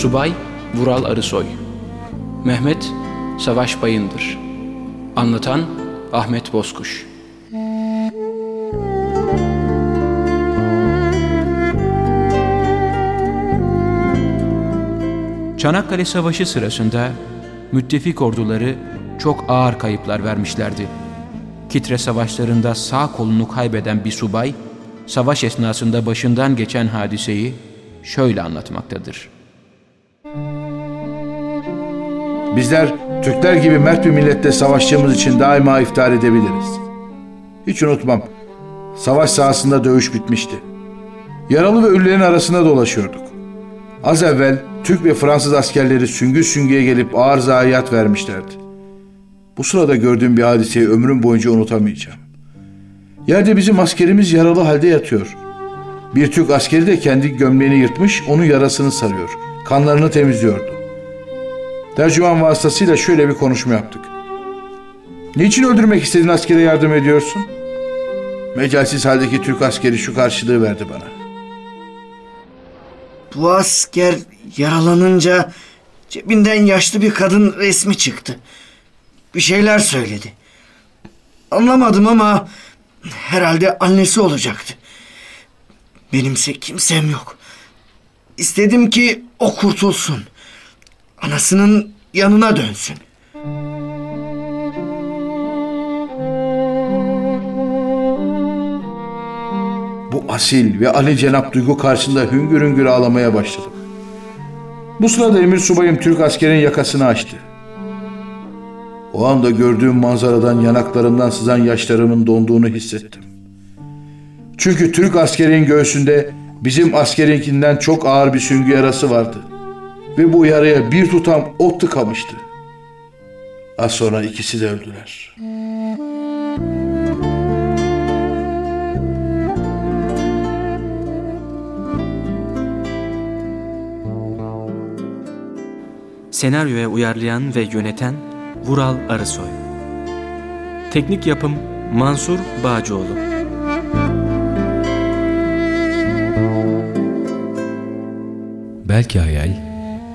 Subay Vural Arısoy Mehmet Savaş Bayındır Anlatan Ahmet Bozkuş Çanakkale Savaşı sırasında müttefik orduları çok ağır kayıplar vermişlerdi. Kitre savaşlarında sağ kolunu kaybeden bir subay, savaş esnasında başından geçen hadiseyi şöyle anlatmaktadır. Bizler Türkler gibi mert bir millette savaştığımız için daima iftihar edebiliriz. Hiç unutmam. Savaş sahasında dövüş bitmişti. Yaralı ve ölülerin arasında dolaşıyorduk. Az evvel Türk ve Fransız askerleri süngü süngüye gelip ağır zayiat vermişlerdi. Bu sırada gördüğüm bir hadiseyi ömrüm boyunca unutamayacağım. Yerde bizim askerimiz yaralı halde yatıyor. Bir Türk askeri de kendi gömleğini yırtmış, onun yarasını sarıyor. Kanlarını temizliyordu. Tercüman vasıtasıyla şöyle bir konuşma yaptık. Niçin öldürmek istediğin askere yardım ediyorsun? Mecalsiz haldeki Türk askeri şu karşılığı verdi bana. Bu asker yaralanınca cebinden yaşlı bir kadın resmi çıktı. Bir şeyler söyledi. Anlamadım ama herhalde annesi olacaktı. Benimse kimsem yok. İstedim ki o kurtulsun. Anasının yanına dönsün. Bu asil ve Ali Cenap duygu karşısında hüngür hüngür ağlamaya başladım. Bu sırada Emir Subayım Türk askerin yakasını açtı. O anda gördüğüm manzaradan yanaklarımdan sızan yaşlarımın donduğunu hissettim. Çünkü Türk askerin göğsünde bizim askerinkinden çok ağır bir süngü yarası vardı. Ve bu yaraya bir tutam ot tıkamıştı. Az sonra ikisi de öldüler. Senaryoya uyarlayan ve yöneten Vural Arısoy Teknik yapım Mansur Bağcıoğlu Belki hayal,